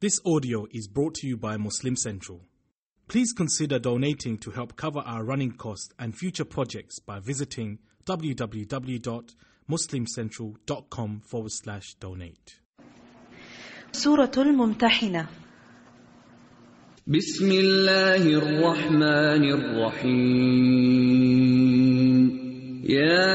This audio is brought to you by Muslim Central. Please consider donating to help cover our running costs and future projects by visiting www.muslimcentral.com forward slash donate. سورة الممتحنة بسم الله الرحمن الرحيم يا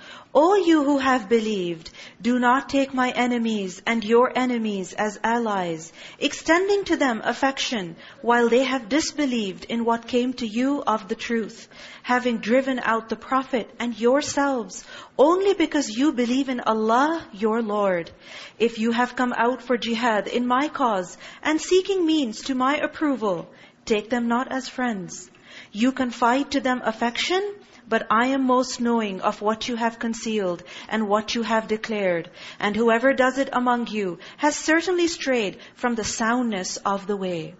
O you who have believed, do not take my enemies and your enemies as allies, extending to them affection while they have disbelieved in what came to you of the truth, having driven out the Prophet and yourselves, only because you believe in Allah, your Lord. If you have come out for jihad in my cause and seeking means to my approval, take them not as friends. You confide to them affection, but I am most knowing of what you have concealed and what you have declared. And whoever does it among you has certainly strayed from the soundness of the way.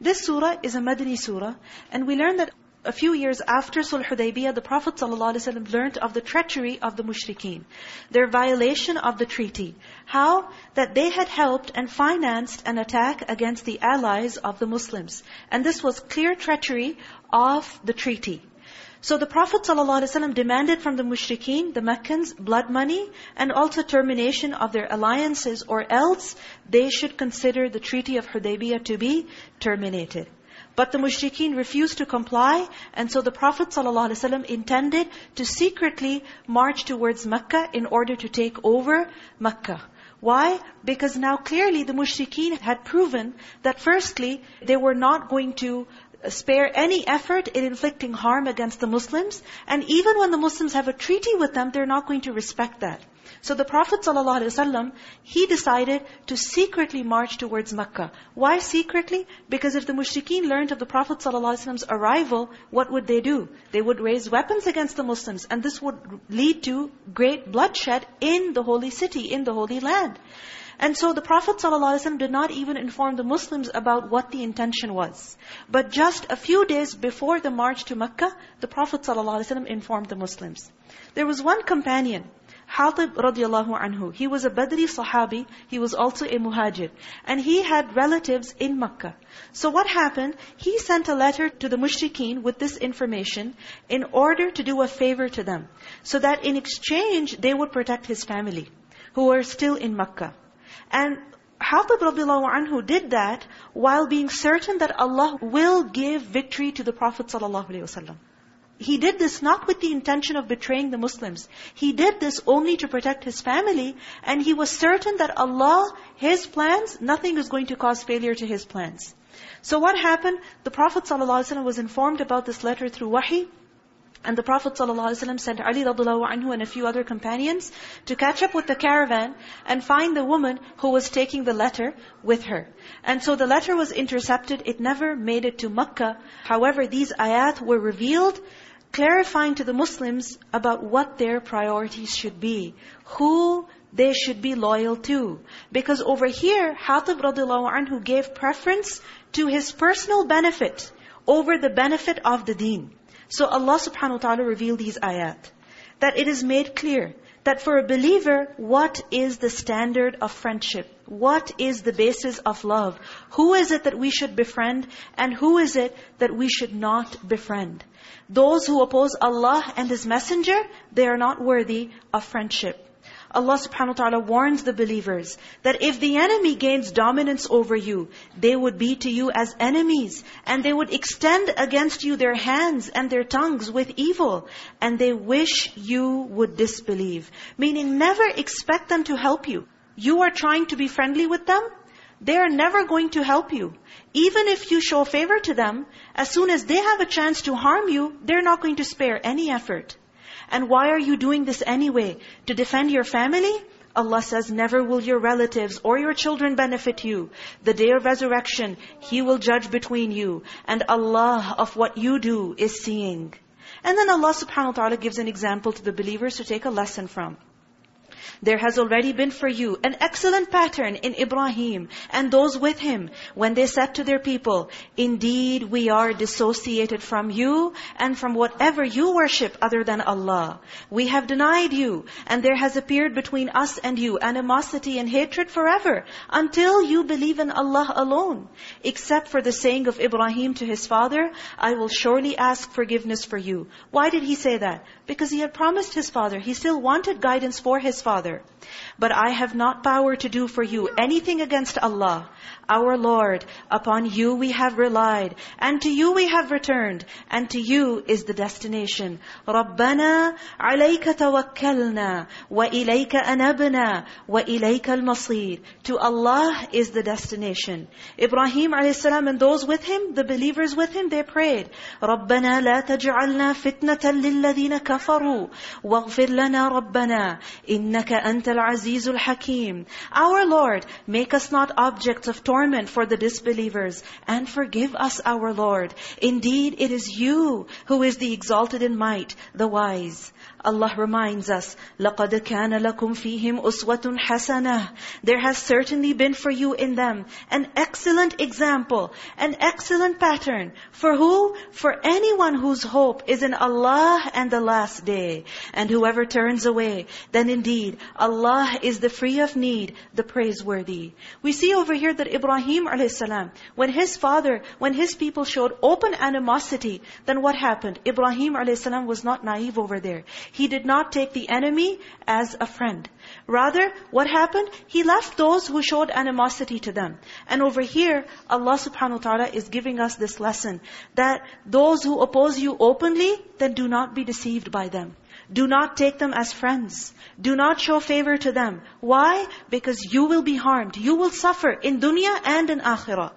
This surah is a Madani surah. And we learn that a few years after Sulh Hudaybiyah, the Prophet ﷺ learned of the treachery of the mushrikeen. Their violation of the treaty. How? That they had helped and financed an attack against the allies of the Muslims. And this was clear treachery of the treaty. So the Prophet ﷺ demanded from the mushrikeen, the Meccans, blood money and also termination of their alliances or else they should consider the Treaty of Hudaybiyah to be terminated. But the mushrikeen refused to comply and so the Prophet ﷺ intended to secretly march towards Mecca in order to take over Mecca. Why? Because now clearly the mushrikeen had proven that firstly, they were not going to spare any effort in inflicting harm against the Muslims. And even when the Muslims have a treaty with them, they're not going to respect that. So the Prophet ﷺ, he decided to secretly march towards Mecca. Why secretly? Because if the mushrikeen learned of the Prophet ﷺ's arrival, what would they do? They would raise weapons against the Muslims. And this would lead to great bloodshed in the holy city, in the holy land. And so the Prophet ﷺ did not even inform the Muslims about what the intention was. But just a few days before the march to Mecca, the Prophet ﷺ informed the Muslims. There was one companion, Hatib radiallahu anhu. He was a Badri Sahabi. He was also a Muhajir. And he had relatives in Mecca. So what happened? He sent a letter to the mushrikeen with this information in order to do a favor to them. So that in exchange, they would protect his family, who were still in Mecca. And Hatib radiallahu anhu did that while being certain that Allah will give victory to the Prophet ﷺ. He did this not with the intention of betraying the Muslims. He did this only to protect his family. And he was certain that Allah, His plans, nothing is going to cause failure to His plans. So what happened? The Prophet ﷺ was informed about this letter through wahi. And the Prophet ﷺ sent Ali radiallahu anhu and a few other companions to catch up with the caravan and find the woman who was taking the letter with her. And so the letter was intercepted. It never made it to Makkah. However, these ayat were revealed clarifying to the Muslims about what their priorities should be. Who they should be loyal to. Because over here, Hatib radiallahu anhu gave preference to his personal benefit over the benefit of the deen. So Allah subhanahu wa ta'ala revealed these ayat. That it is made clear that for a believer, what is the standard of friendship? What is the basis of love? Who is it that we should befriend? And who is it that we should not befriend? Those who oppose Allah and His Messenger, they are not worthy of friendship. Allah subhanahu wa ta'ala warns the believers that if the enemy gains dominance over you, they would be to you as enemies. And they would extend against you their hands and their tongues with evil. And they wish you would disbelieve. Meaning never expect them to help you. You are trying to be friendly with them, they are never going to help you. Even if you show favor to them, as soon as they have a chance to harm you, they're not going to spare any effort. And why are you doing this anyway? To defend your family? Allah says, never will your relatives or your children benefit you. The day of resurrection, He will judge between you. And Allah of what you do is seeing. And then Allah subhanahu wa ta'ala gives an example to the believers to take a lesson from. There has already been for you an excellent pattern in Ibrahim and those with him when they said to their people, Indeed, we are dissociated from you and from whatever you worship other than Allah. We have denied you and there has appeared between us and you animosity and hatred forever until you believe in Allah alone. Except for the saying of Ibrahim to his father, I will surely ask forgiveness for you. Why did he say that? Because he had promised his father. He still wanted guidance for his father. But I have not power to do for you anything against Allah Our Lord, upon you we have relied, and to you we have returned, and to you is the destination. رَبَّنَا عَلَيْكَ تَوَكَّلْنَا وَإِلَيْكَ أَنَبْنَا وَإِلَيْكَ الْمَصِيرِ To Allah is the destination. Ibrahim a.s. and those with him, the believers with him, they prayed, رَبَّنَا لَا تَجْعَلْنَا فِتْنَةً لِلَّذِينَ كَفَرُوا وَاغْفِرْ لَنَا رَبَّنَا إِنَّكَ أَنْتَ الْعَزِيزُ الْحَكِيمُ Our Lord, make us not objects of torment for the disbelievers. And forgive us, our Lord. Indeed, it is you who is the exalted in might, the wise. Allah reminds us, لَقَدْ كَانَ لَكُمْ فِيهِمْ أُسْوَةٌ حَسَنَةٌ There has certainly been for you in them an excellent example, an excellent pattern. For who? For anyone whose hope is in Allah and the last day. And whoever turns away, then indeed Allah is the free of need, the praiseworthy. We see over here that Ibrahim a.s., when his father, when his people showed open animosity, then what happened? Ibrahim a.s. was not naive over there. He did not take the enemy as a friend. Rather, what happened? He left those who showed animosity to them. And over here, Allah subhanahu wa ta'ala is giving us this lesson. That those who oppose you openly, then do not be deceived by them. Do not take them as friends. Do not show favor to them. Why? Because you will be harmed. You will suffer in dunya and in akhirah.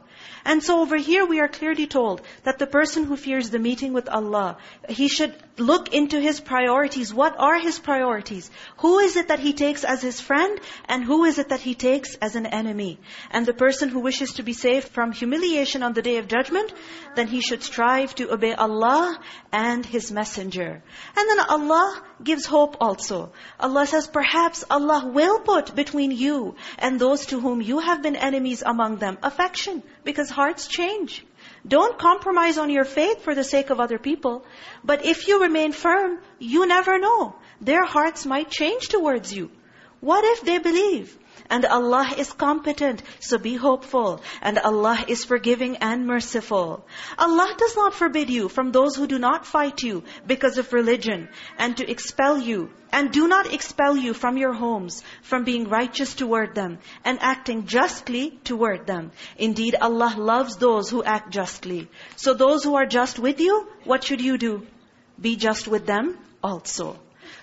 And so over here we are clearly told that the person who fears the meeting with Allah, he should look into his priorities. What are his priorities? Who is it that he takes as his friend? And who is it that he takes as an enemy? And the person who wishes to be saved from humiliation on the Day of Judgment, then he should strive to obey Allah and His Messenger. And then Allah gives hope also. Allah says, perhaps Allah will put between you and those to whom you have been enemies among them, affection. Because hearts change. Don't compromise on your faith for the sake of other people. But if you remain firm, you never know. Their hearts might change towards you. What if they believe? And Allah is competent, so be hopeful. And Allah is forgiving and merciful. Allah does not forbid you from those who do not fight you because of religion and to expel you. And do not expel you from your homes, from being righteous toward them and acting justly toward them. Indeed, Allah loves those who act justly. So those who are just with you, what should you do? Be just with them also.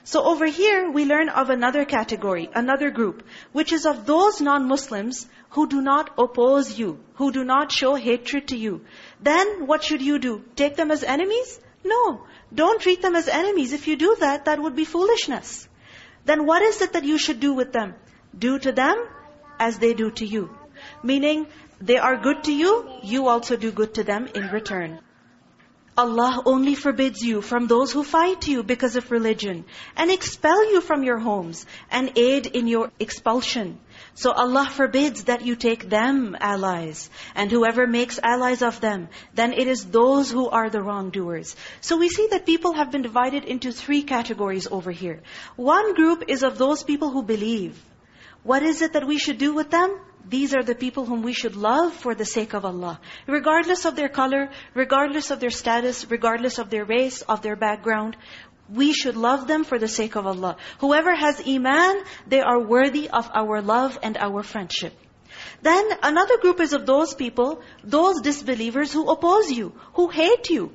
So over here, we learn of another category, another group, which is of those non-Muslims who do not oppose you, who do not show hatred to you. Then what should you do? Take them as enemies? No. Don't treat them as enemies. If you do that, that would be foolishness. Then what is it that you should do with them? Do to them as they do to you. Meaning, they are good to you, you also do good to them in return. Allah only forbids you from those who fight you because of religion and expel you from your homes and aid in your expulsion. So Allah forbids that you take them allies. And whoever makes allies of them, then it is those who are the wrongdoers. So we see that people have been divided into three categories over here. One group is of those people who believe. What is it that we should do with them? These are the people whom we should love for the sake of Allah. Regardless of their color, regardless of their status, regardless of their race, of their background, we should love them for the sake of Allah. Whoever has iman, they are worthy of our love and our friendship. Then another group is of those people, those disbelievers who oppose you, who hate you,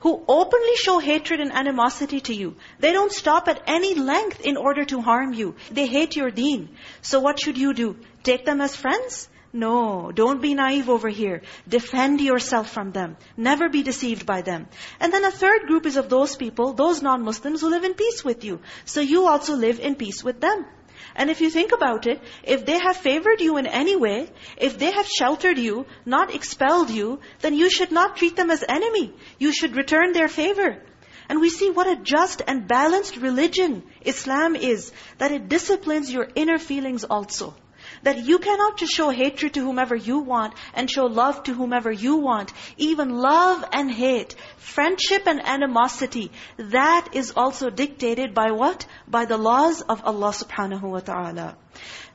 who openly show hatred and animosity to you. They don't stop at any length in order to harm you. They hate your deen. So what should you do? Take them as friends? No, don't be naive over here. Defend yourself from them. Never be deceived by them. And then a third group is of those people, those non-Muslims who live in peace with you. So you also live in peace with them. And if you think about it, if they have favored you in any way, if they have sheltered you, not expelled you, then you should not treat them as enemy. You should return their favor. And we see what a just and balanced religion Islam is, that it disciplines your inner feelings also. That you cannot just show hatred to whomever you want and show love to whomever you want. Even love and hate, friendship and animosity, that is also dictated by what? By the laws of Allah subhanahu wa ta'ala.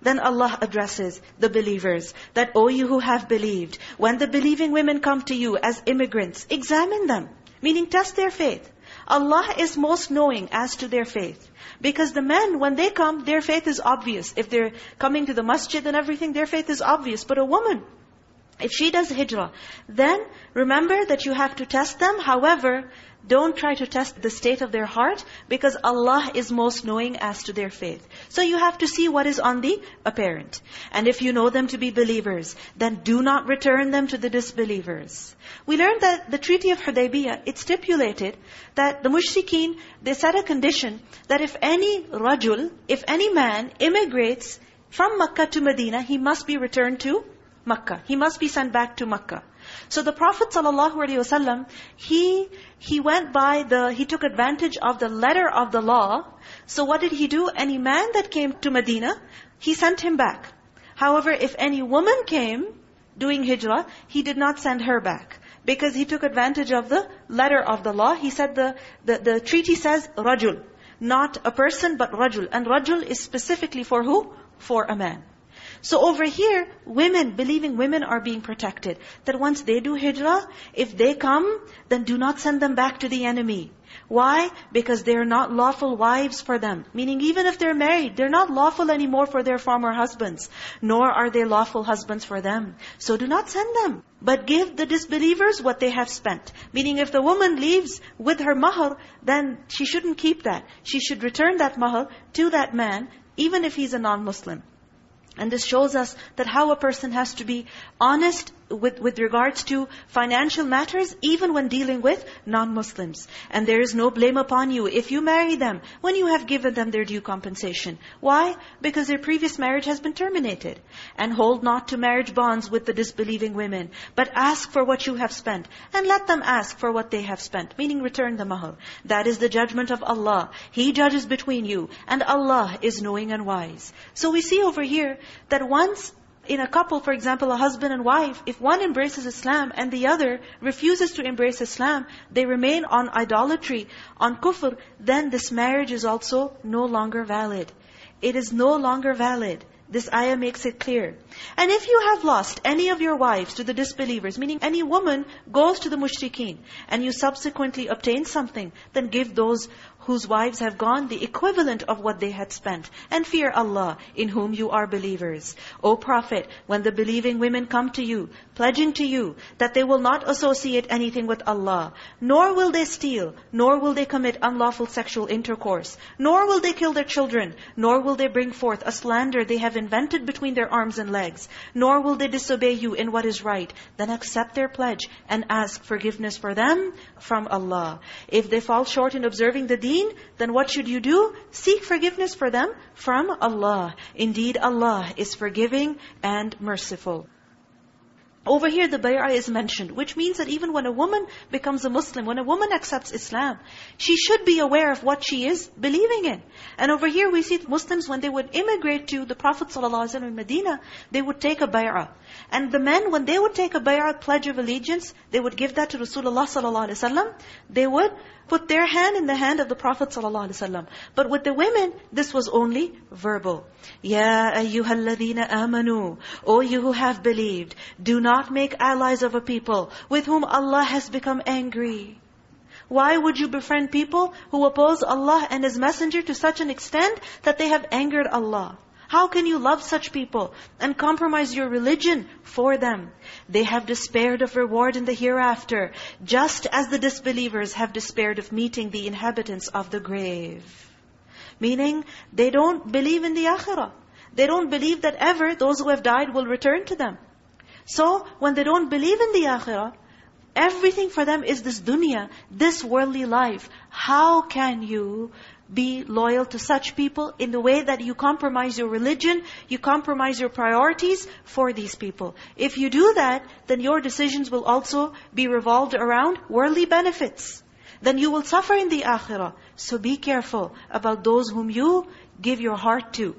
Then Allah addresses the believers that, O you who have believed, when the believing women come to you as immigrants, examine them. Meaning test their faith. Allah is most knowing as to their faith. Because the men, when they come, their faith is obvious. If they're coming to the masjid and everything, their faith is obvious. But a woman, if she does hijrah, then remember that you have to test them. However, don't try to test the state of their heart because Allah is most knowing as to their faith. So you have to see what is on the apparent. And if you know them to be believers, then do not return them to the disbelievers. We learned that the Treaty of Hudaybiyah, it stipulated that the mushrikeen, they set a condition that if any rajul, if any man immigrates from Makkah to Medina, he must be returned to Makkah. He must be sent back to Makkah. So the Prophet ﷺ, he, he went by the, he took advantage of the letter of the law. So what did he do? Any man that came to Medina, he sent him back. However, if any woman came doing hijrah, he did not send her back. Because he took advantage of the letter of the law. He said the, the, the treaty says rajul. Not a person, but rajul. And rajul is specifically for who? For a man. So over here, women, believing women are being protected. That once they do hijrah, if they come, then do not send them back to the enemy. Why? Because they're not lawful wives for them. Meaning even if they're married, they're not lawful anymore for their former husbands. Nor are they lawful husbands for them. So do not send them. But give the disbelievers what they have spent. Meaning if the woman leaves with her mahar, then she shouldn't keep that. She should return that mahar to that man, even if he's a non-Muslim. And this shows us that how a person has to be honest with, with regards to financial matters, even when dealing with non-Muslims. And there is no blame upon you if you marry them, when you have given them their due compensation. Why? Because their previous marriage has been terminated. And hold not to marriage bonds with the disbelieving women, but ask for what you have spent. And let them ask for what they have spent, meaning return the mahar. That is the judgment of Allah. He judges between you, and Allah is knowing and wise. So we see over here that once in a couple, for example, a husband and wife, if one embraces Islam and the other refuses to embrace Islam, they remain on idolatry, on kufr, then this marriage is also no longer valid. It is no longer valid. This ayah makes it clear. And if you have lost any of your wives to the disbelievers, meaning any woman goes to the mushrikeen, and you subsequently obtain something, then give those whose wives have gone the equivalent of what they had spent. And fear Allah, in whom you are believers. O Prophet, when the believing women come to you, pledging to you that they will not associate anything with Allah, nor will they steal, nor will they commit unlawful sexual intercourse, nor will they kill their children, nor will they bring forth a slander they have invented between their arms and legs, nor will they disobey you in what is right, then accept their pledge and ask forgiveness for them from Allah. If they fall short in observing the deen, deen, then what should you do? Seek forgiveness for them from Allah. Indeed, Allah is forgiving and merciful. Over here, the bay'ah is mentioned, which means that even when a woman becomes a Muslim, when a woman accepts Islam, she should be aware of what she is believing in. And over here, we see Muslims, when they would immigrate to the Prophet ﷺ in Medina, they would take a bay'ah. And the men, when they would take a bay'at, pledge of allegiance, they would give that to Rasulullah ﷺ. They would put their hand in the hand of the Prophet ﷺ. But with the women, this was only verbal. Ya ayyuhalladhina amanu. O you who have believed, do not make allies of a people with whom Allah has become angry. Why would you befriend people who oppose Allah and His Messenger to such an extent that they have angered Allah? How can you love such people and compromise your religion for them? They have despaired of reward in the hereafter, just as the disbelievers have despaired of meeting the inhabitants of the grave. Meaning, they don't believe in the akhirah. They don't believe that ever those who have died will return to them. So, when they don't believe in the akhirah, everything for them is this dunya, this worldly life. How can you be loyal to such people in the way that you compromise your religion, you compromise your priorities for these people. If you do that, then your decisions will also be revolved around worldly benefits. Then you will suffer in the akhirah. So be careful about those whom you give your heart to.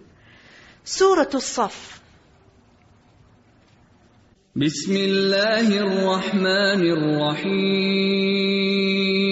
Surah As-Saf. Bismillahirrahmanirrahim.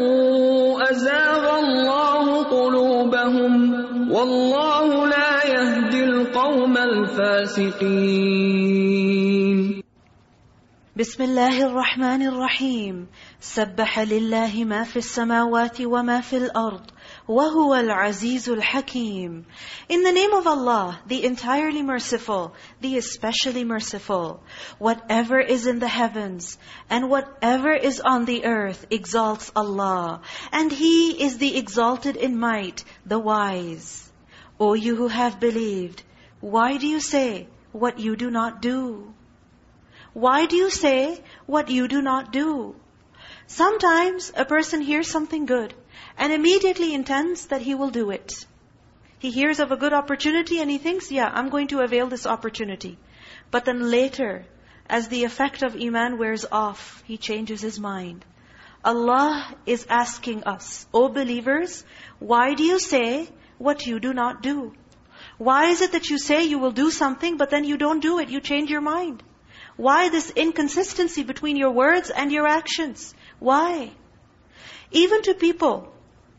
والله لا يهدي القوم الفاسقين بسم الله الرحمن الرحيم سبح لله ما في السماوات وما في الأرض وَهُوَ الْعَزِيزُ الْحَكِيمُ In the name of Allah, the entirely merciful, the especially merciful. Whatever is in the heavens and whatever is on the earth exalts Allah. And He is the exalted in might, the wise. O you who have believed, why do you say what you do not do? Why do you say what you do not do? Sometimes a person hears something good and immediately intends that he will do it. He hears of a good opportunity and he thinks, yeah, I'm going to avail this opportunity. But then later, as the effect of Iman wears off, he changes his mind. Allah is asking us, O believers, why do you say what you do not do? Why is it that you say you will do something, but then you don't do it, you change your mind? Why this inconsistency between your words and your actions? Why? Even to people,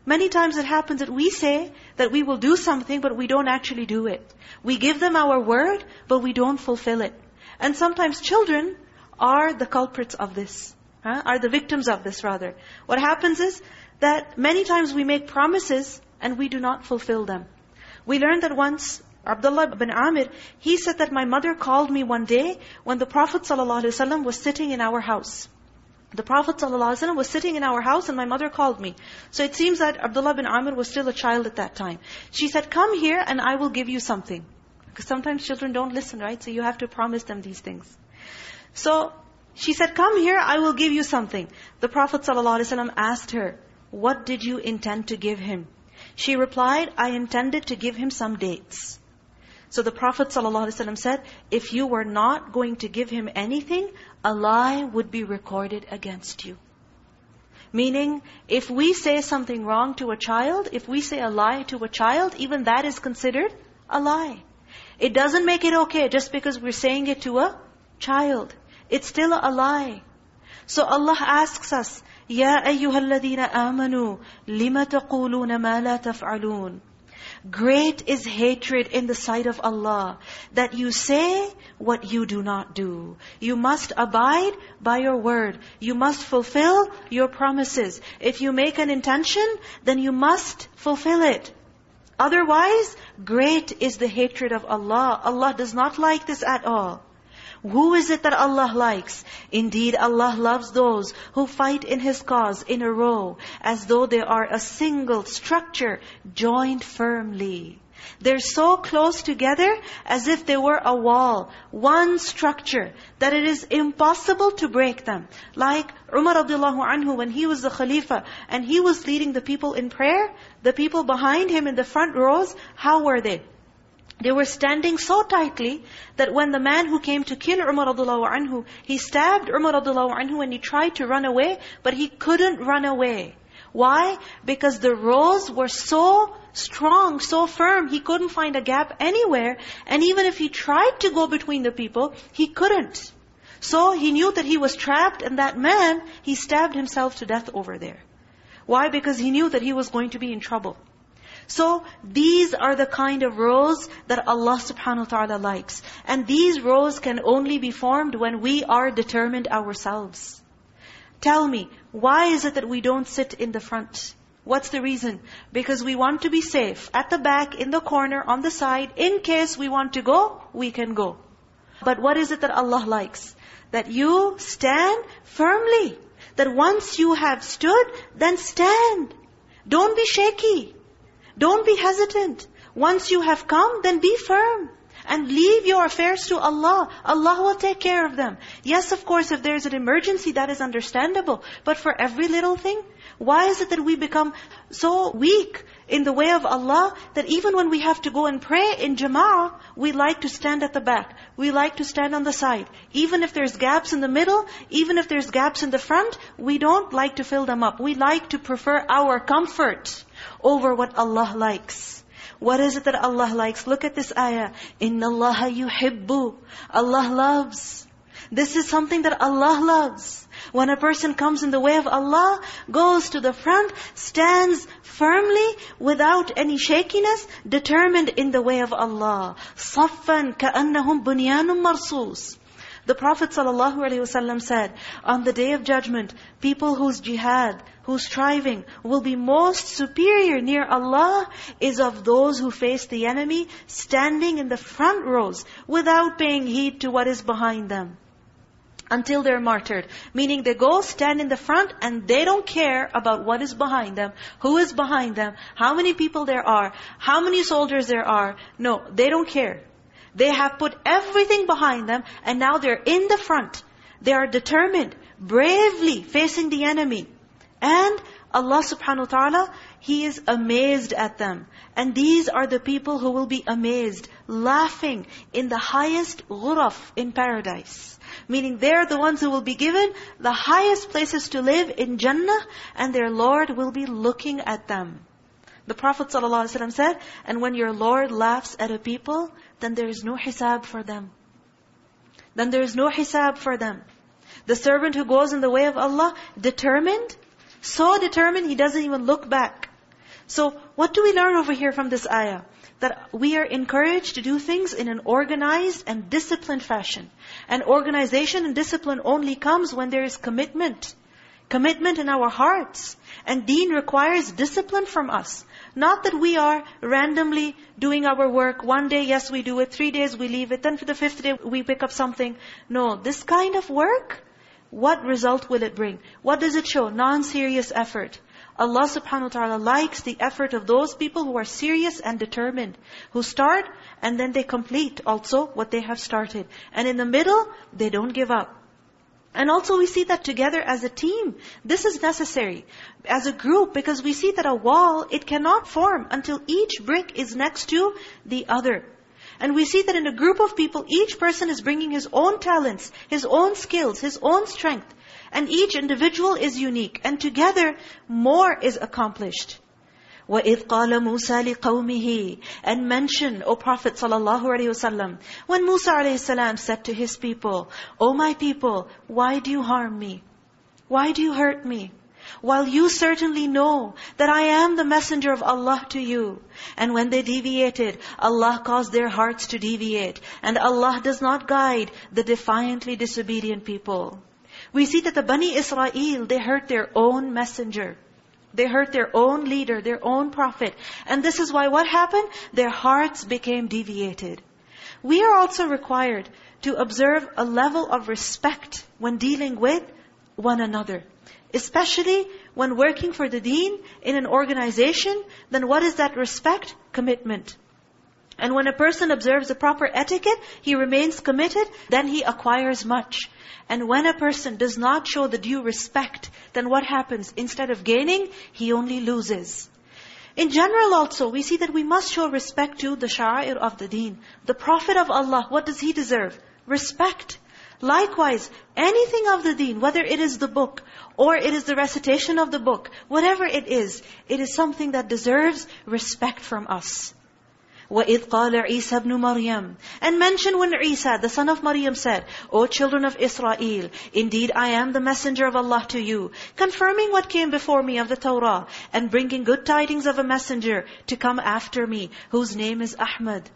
many times it happens that we say that we will do something, but we don't actually do it. We give them our word, but we don't fulfill it. And sometimes children are the culprits of this, huh? are the victims of this rather. What happens is that many times we make promises and we do not fulfill them. We learned that once, Abdullah bin Amir, he said that my mother called me one day when the Prophet ﷺ was sitting in our house. The Prophet ﷺ was sitting in our house and my mother called me. So it seems that Abdullah bin Amir was still a child at that time. She said, come here and I will give you something. Because sometimes children don't listen, right? So you have to promise them these things. So she said, come here, I will give you something. The Prophet ﷺ asked her, what did you intend to give him? She replied, I intended to give him some dates. So the Prophet ﷺ said, if you were not going to give him anything, a lie would be recorded against you. Meaning, if we say something wrong to a child, if we say a lie to a child, even that is considered a lie. It doesn't make it okay just because we're saying it to a child. it's still a lie. So Allah asks us, يَا أَيُّهَا الَّذِينَ آمَنُوا لِمَ تَقُولُونَ مَا لَا تَفْعَلُونَ Great is hatred in the sight of Allah, that you say what you do not do. You must abide by your word. You must fulfill your promises. If you make an intention, then you must fulfill it. Otherwise, great is the hatred of Allah. Allah does not like this at all. Who is it that Allah likes? Indeed, Allah loves those who fight in His cause in a row, as though they are a single structure joined firmly. They're so close together as if they were a wall, one structure, that it is impossible to break them. Like Umar radiallahu anhu, when he was the Khalifa, and he was leading the people in prayer, the people behind him in the front rows, how were they? They were standing so tightly that when the man who came to kill Umar radiallahu anhu, he stabbed Umar radiallahu anhu and he tried to run away, but he couldn't run away. Why? Because the rows were so strong, so firm, he couldn't find a gap anywhere. And even if he tried to go between the people, he couldn't. So he knew that he was trapped and that man, he stabbed himself to death over there. Why? Because he knew that he was going to be in trouble. So these are the kind of rows that Allah subhanahu wa ta'ala likes. And these rows can only be formed when we are determined ourselves. Tell me, why is it that we don't sit in the front? What's the reason? Because we want to be safe. At the back, in the corner, on the side, in case we want to go, we can go. But what is it that Allah likes? That you stand firmly. That once you have stood, then stand. Don't be shaky. Don't be hesitant. Once you have come, then be firm. And leave your affairs to Allah. Allah will take care of them. Yes, of course, if there's an emergency, that is understandable. But for every little thing, why is it that we become so weak in the way of Allah that even when we have to go and pray in jama'ah, we like to stand at the back. We like to stand on the side. Even if there's gaps in the middle, even if there's gaps in the front, we don't like to fill them up. We like to prefer our comfort over what Allah likes. What is it that Allah likes? Look at this ayah. إِنَّ اللَّهَ يُحِبُّ Allah loves. This is something that Allah loves. When a person comes in the way of Allah, goes to the front, stands firmly, without any shakiness, determined in the way of Allah. صَفًّا كَأَنَّهُمْ بُنْيَانٌ مَرْصُوصٌ the Prophet ﷺ said, on the Day of Judgment, people whose jihad, whose striving will be most superior near Allah is of those who face the enemy standing in the front rows without paying heed to what is behind them until they're martyred. Meaning they go stand in the front and they don't care about what is behind them, who is behind them, how many people there are, how many soldiers there are. No, they don't care. They have put everything behind them and now they're in the front. They are determined, bravely facing the enemy. And Allah subhanahu wa ta'ala, He is amazed at them. And these are the people who will be amazed, laughing in the highest ghuraf in paradise. Meaning they're the ones who will be given the highest places to live in Jannah and their Lord will be looking at them. The Prophet ﷺ said, and when your Lord laughs at a people, then there is no hisab for them. Then there is no hisab for them. The servant who goes in the way of Allah, determined, so determined he doesn't even look back. So what do we learn over here from this ayah? That we are encouraged to do things in an organized and disciplined fashion. And organization and discipline only comes when there is commitment. Commitment in our hearts. And deen requires discipline from us. Not that we are randomly doing our work. One day, yes, we do it. Three days, we leave it. Then for the fifth day, we pick up something. No, this kind of work, what result will it bring? What does it show? Non-serious effort. Allah subhanahu wa ta'ala likes the effort of those people who are serious and determined. Who start and then they complete also what they have started. And in the middle, they don't give up. And also we see that together as a team, this is necessary. As a group, because we see that a wall, it cannot form until each brick is next to the other. And we see that in a group of people, each person is bringing his own talents, his own skills, his own strength. And each individual is unique. And together, more is accomplished. وَإِذْ قَالَ مُوسَى لِقَوْمِهِ And mention, O Prophet sallallahu alaihi wasallam, when Musa alayhi salam said to his people, O my people, why do you harm me? Why do you hurt me? While you certainly know that I am the messenger of Allah to you. And when they deviated, Allah caused their hearts to deviate. And Allah does not guide the defiantly disobedient people. We see that the Bani Israel, they hurt their own messenger. They hurt their own leader, their own prophet. And this is why what happened? Their hearts became deviated. We are also required to observe a level of respect when dealing with one another. Especially when working for the deen in an organization, then what is that respect? Commitment. And when a person observes the proper etiquette, he remains committed, then he acquires much. And when a person does not show the due respect, then what happens? Instead of gaining, he only loses. In general also, we see that we must show respect to the sha'ir of the deen. The Prophet of Allah, what does he deserve? Respect. Likewise, anything of the deen, whether it is the book, or it is the recitation of the book, whatever it is, it is something that deserves respect from us. وَإِذْ قَالَ عِيسَى ibn Maryam And mention when Isa, the son of Maryam said, O children of Israel, indeed I am the messenger of Allah to you, confirming what came before me of the Torah, and bringing good tidings of a messenger to come after me, whose name is Ahmad.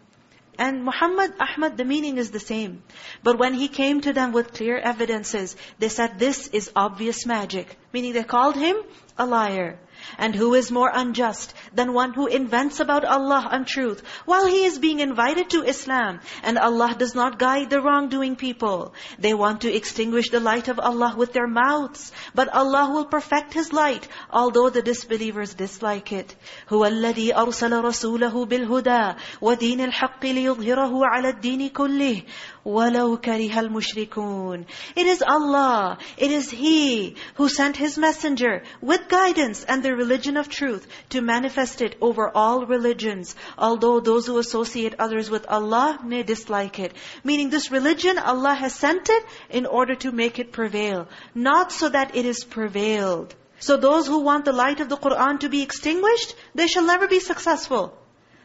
And Muhammad, Ahmad, the meaning is the same. But when he came to them with clear evidences, they said, this is obvious magic. Meaning they called him a liar. And who is more unjust than one who invents about Allah untruth while he is being invited to Islam and Allah does not guide the wrongdoing people. They want to extinguish the light of Allah with their mouths, but Allah will perfect His light, although the disbelievers dislike it. هُوَ الَّذِي أَرْسَلَ رَسُولَهُ بِالْهُدَى وَدِينِ الْحَقِّ لِيُظْهِرَهُ عَلَى الدِّينِ كُلِّهِ وَلَوْ كَرِهَ الْمُشْرِكُونَ It is Allah, it is He who sent His messenger with guidance and the religion of truth to manifest it over all religions, although those who associate others with Allah may dislike it. Meaning this religion, Allah has sent it in order to make it prevail, not so that it is prevailed. So those who want the light of the Qur'an to be extinguished, they shall never be successful.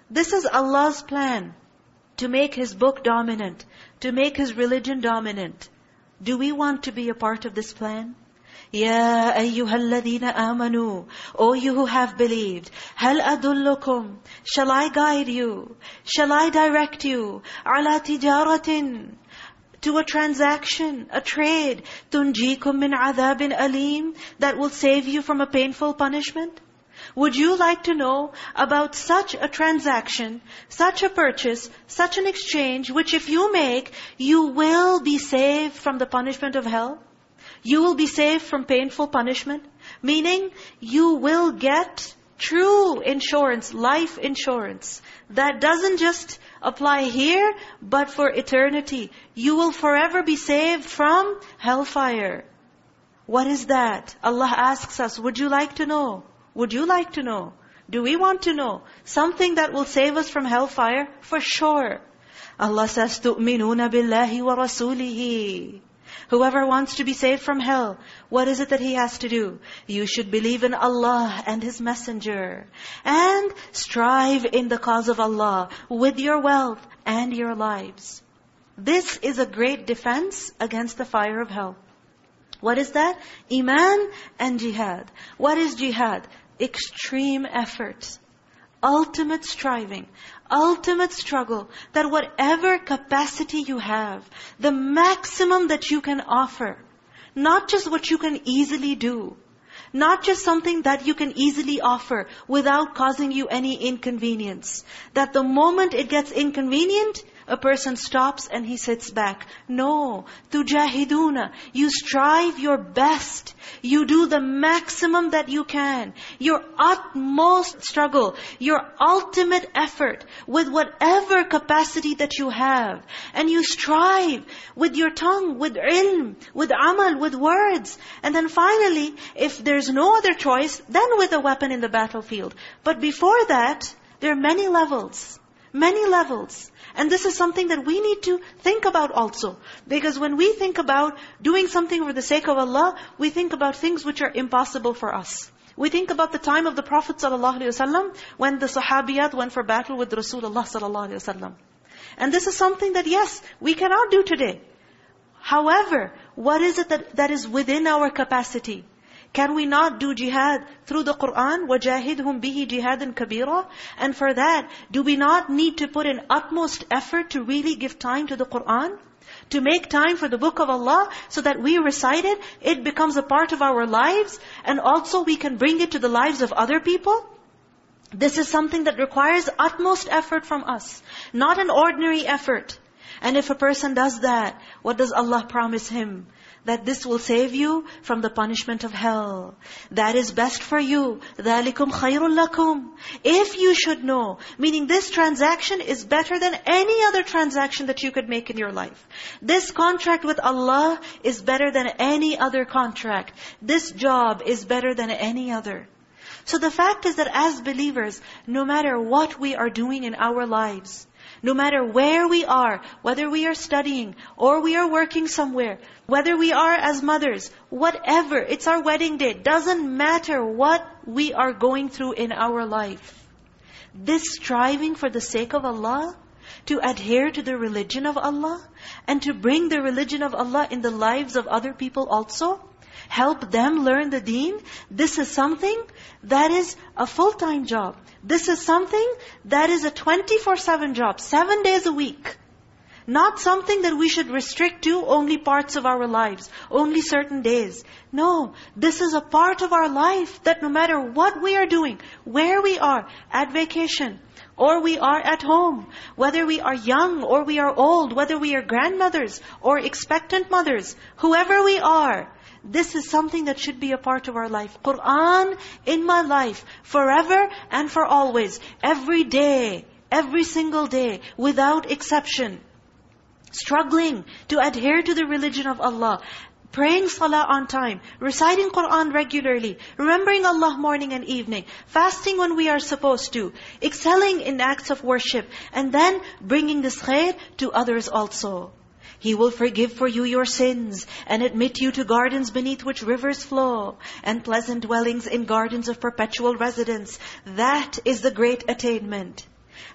This is Allah's plan to make His book dominant, to make His religion dominant. Do we want to be a part of this plan? يَا أَيُّهَا الَّذِينَ آمَنُوا O you who have believed, هَلْ أَدُلُّكُمْ Shall I guide you? Shall I direct you? عَلَى تِجَارَةٍ to a transaction, a trade, تُنْجِيكُم مِّنْ عَذَابٍ أَلِيمٍ That will save you from a painful punishment? Would you like to know about such a transaction, such a purchase, such an exchange, which if you make, you will be saved from the punishment of hell? You will be saved from painful punishment. Meaning, you will get true insurance, life insurance. That doesn't just apply here, but for eternity. You will forever be saved from hellfire. What is that? Allah asks us, would you like to know? Would you like to know? Do we want to know? Something that will save us from hellfire? For sure. Allah says, تُؤْمِنُونَ بِاللَّهِ وَرَسُولِهِ Whoever wants to be saved from hell, what is it that he has to do? You should believe in Allah and His Messenger. And strive in the cause of Allah with your wealth and your lives. This is a great defense against the fire of hell. What is that? Iman and jihad. What is jihad? Extreme effort. Ultimate striving ultimate struggle that whatever capacity you have, the maximum that you can offer, not just what you can easily do, not just something that you can easily offer without causing you any inconvenience. That the moment it gets inconvenient, a person stops and he sits back. No. Tujahiduna. You strive your best. You do the maximum that you can. Your utmost struggle. Your ultimate effort with whatever capacity that you have. And you strive with your tongue, with ilm, with amal, with words. And then finally, if there's no other choice, then with a weapon in the battlefield. But before that, there are many levels. Many levels. And this is something that we need to think about also. Because when we think about doing something for the sake of Allah, we think about things which are impossible for us. We think about the time of the Prophet ﷺ when the Sahabiyat went for battle with Rasulullah ﷺ. And this is something that yes, we cannot do today. However, what is it that, that is within our capacity? Can we not do jihad through the Qur'an? وَجَاهِدْهُمْ بِهِ جِهَادًا كَبِيرًا And for that, do we not need to put in utmost effort to really give time to the Qur'an? To make time for the book of Allah so that we recite it, it becomes a part of our lives and also we can bring it to the lives of other people? This is something that requires utmost effort from us. Not an ordinary effort. And if a person does that, what does Allah promise him? That this will save you from the punishment of hell. That is best for you. ذَلِكُمْ خَيْرٌ لَكُمْ If you should know, meaning this transaction is better than any other transaction that you could make in your life. This contract with Allah is better than any other contract. This job is better than any other. So the fact is that as believers, no matter what we are doing in our lives, no matter where we are, whether we are studying or we are working somewhere, whether we are as mothers, whatever, it's our wedding day. Doesn't matter what we are going through in our life. This striving for the sake of Allah, to adhere to the religion of Allah, and to bring the religion of Allah in the lives of other people also, help them learn the deen, this is something that is a full-time job. This is something that is a 24-7 job, seven days a week. Not something that we should restrict to only parts of our lives, only certain days. No, this is a part of our life that no matter what we are doing, where we are, at vacation, or we are at home, whether we are young or we are old, whether we are grandmothers or expectant mothers, whoever we are, this is something that should be a part of our life. Qur'an in my life, forever and for always. Every day, every single day, without exception. Struggling to adhere to the religion of Allah. Praying salah on time, reciting Qur'an regularly, remembering Allah morning and evening, fasting when we are supposed to, excelling in acts of worship, and then bringing this khair to others also. He will forgive for you your sins and admit you to gardens beneath which rivers flow and pleasant dwellings in gardens of perpetual residence. That is the great attainment.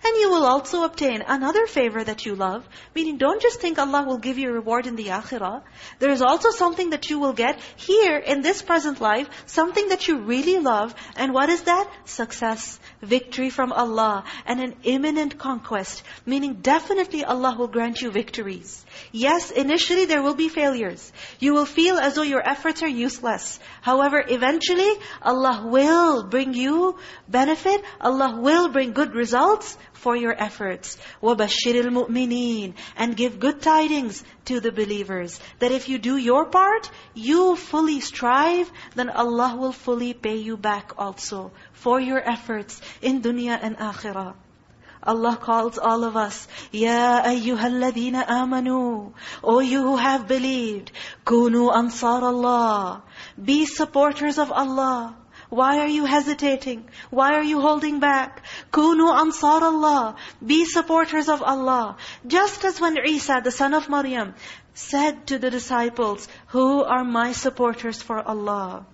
And you will also obtain another favor that you love. Meaning, don't just think Allah will give you a reward in the akhirah. There is also something that you will get here in this present life, something that you really love. And what is that? Success, victory from Allah, and an imminent conquest. Meaning, definitely Allah will grant you victories. Yes, initially there will be failures. You will feel as though your efforts are useless. However, eventually, Allah will bring you benefit. Allah will bring good results for your efforts. وَبَشِّرِ الْمُؤْمِنِينَ And give good tidings to the believers. That if you do your part, you fully strive, then Allah will fully pay you back also for your efforts in dunya and akhirah. Allah calls all of us, Ya ayyuhalladhina amanu. O you who have believed, Kunu ansar Allah. Be supporters of Allah. Why are you hesitating? Why are you holding back? Kunu ansar Allah. Be supporters of Allah. Just as when Isa, the son of Maryam, said to the disciples, Who are my supporters for Allah?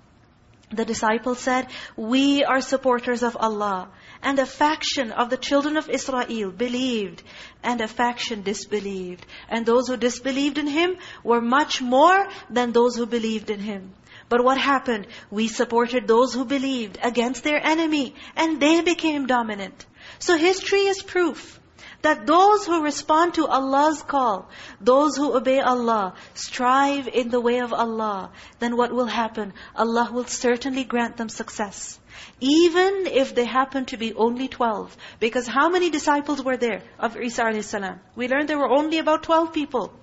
The disciples said, We are supporters of Allah. And a faction of the children of Israel believed, and a faction disbelieved. And those who disbelieved in Him were much more than those who believed in Him. But what happened? We supported those who believed against their enemy, and they became dominant. So history is proof that those who respond to Allah's call, those who obey Allah, strive in the way of Allah, then what will happen? Allah will certainly grant them success. Even if they happen to be only 12. Because how many disciples were there of Isa a.s.? We learned there were only about 12 people.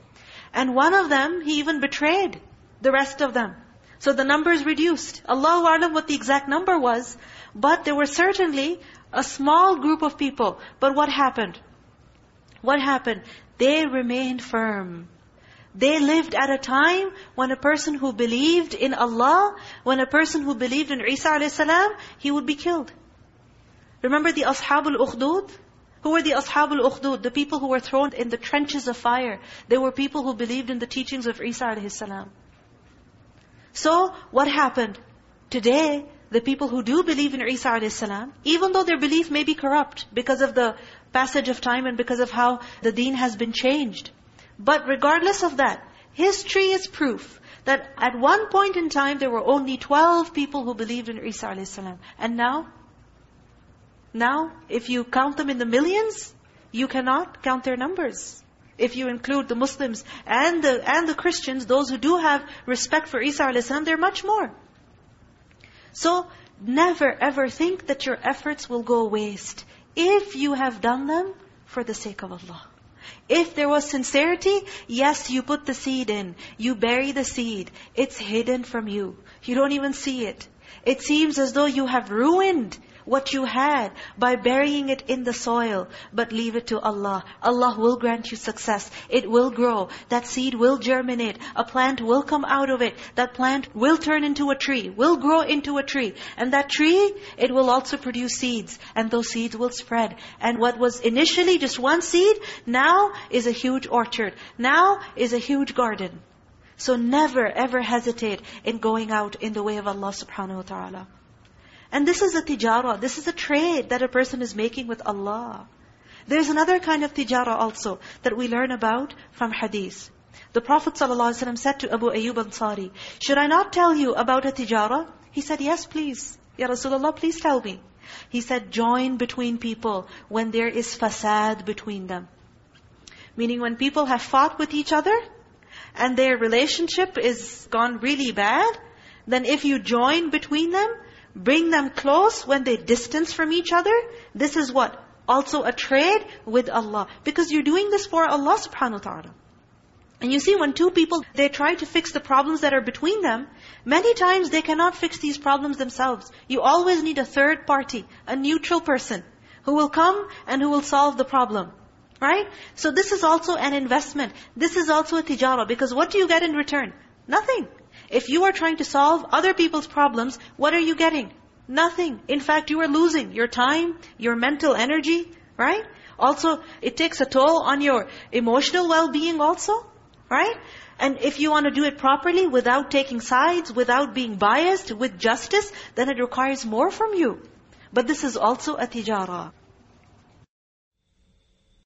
And one of them, he even betrayed the rest of them. So the number is reduced. Allahu A'lam what the exact number was. But there were certainly a small group of people. But what happened? What happened? They remained firm. They lived at a time when a person who believed in Allah, when a person who believed in Isa a.s., he would be killed. Remember the Ashabul Ukhdud? Who were the Ashabul Ukhdud? The people who were thrown in the trenches of fire. They were people who believed in the teachings of Isa a.s. So, what happened? Today, the people who do believe in Isa a.s., even though their belief may be corrupt because of the passage of time and because of how the deen has been changed. But regardless of that, history is proof that at one point in time there were only 12 people who believed in Isa a.s. And now? Now, if you count them in the millions, you cannot count their numbers. If you include the Muslims and the and the Christians, those who do have respect for Isa a.s., they're much more. So, never ever think that your efforts will go waste if you have done them for the sake of Allah. If there was sincerity, yes, you put the seed in. You bury the seed. It's hidden from you. You don't even see it. It seems as though you have ruined what you had by burying it in the soil. But leave it to Allah. Allah will grant you success. It will grow. That seed will germinate. A plant will come out of it. That plant will turn into a tree, will grow into a tree. And that tree, it will also produce seeds. And those seeds will spread. And what was initially just one seed, now is a huge orchard. Now is a huge garden. So never ever hesitate in going out in the way of Allah subhanahu wa ta'ala. And this is a tijara. This is a trade that a person is making with Allah. There's another kind of tijara also that we learn about from hadith. The Prophet ﷺ said to Abu Ayyub Ansari, Should I not tell you about a tijara? He said, yes, please. Ya Rasulullah, please tell me. He said, join between people when there is fasad between them. Meaning when people have fought with each other, and their relationship is gone really bad, then if you join between them, Bring them close when they distance from each other. This is what? Also a trade with Allah. Because you're doing this for Allah subhanahu wa ta'ala. And you see, when two people, they try to fix the problems that are between them, many times they cannot fix these problems themselves. You always need a third party, a neutral person, who will come and who will solve the problem. Right? So this is also an investment. This is also a tijara. Because what do you get in return? Nothing. If you are trying to solve other people's problems, what are you getting? Nothing. In fact, you are losing your time, your mental energy, right? Also, it takes a toll on your emotional well-being also, right? And if you want to do it properly, without taking sides, without being biased, with justice, then it requires more from you. But this is also a tijara.